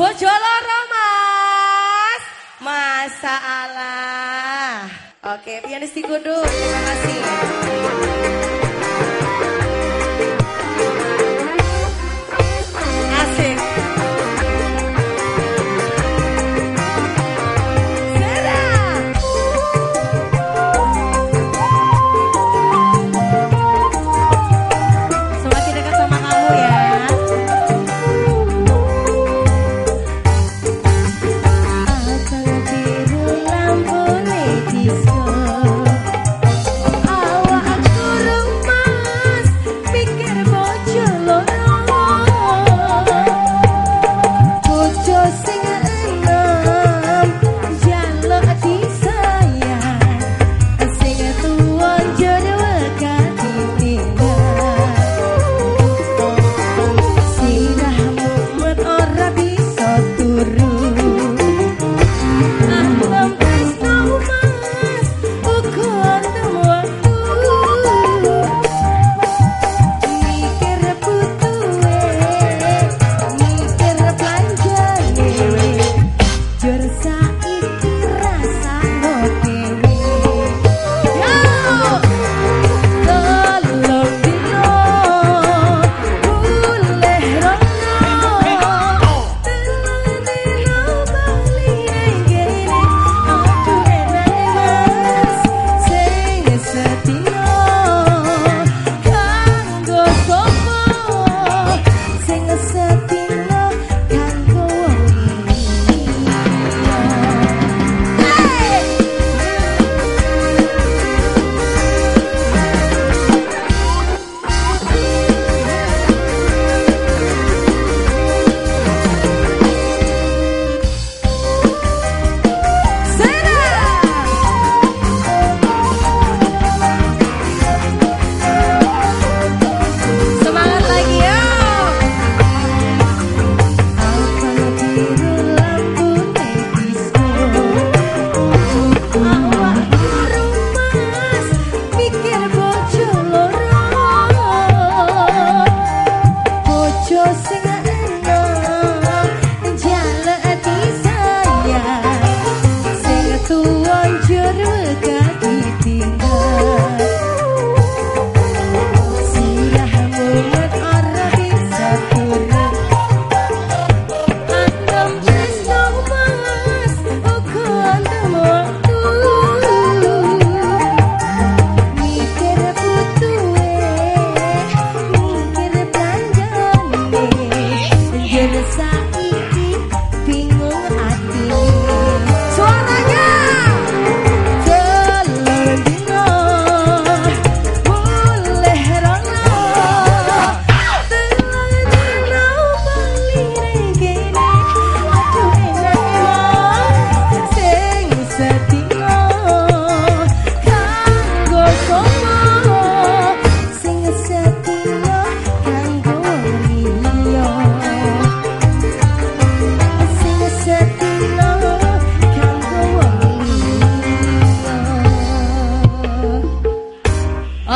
Bojoloro mas Masalah. Oke pianis Kudu Terima kasih Música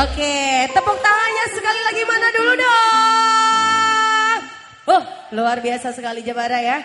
Oke, tepuk tangannya sekali lagi mana dulu dong. Oh, luar biasa sekali Jabara ya.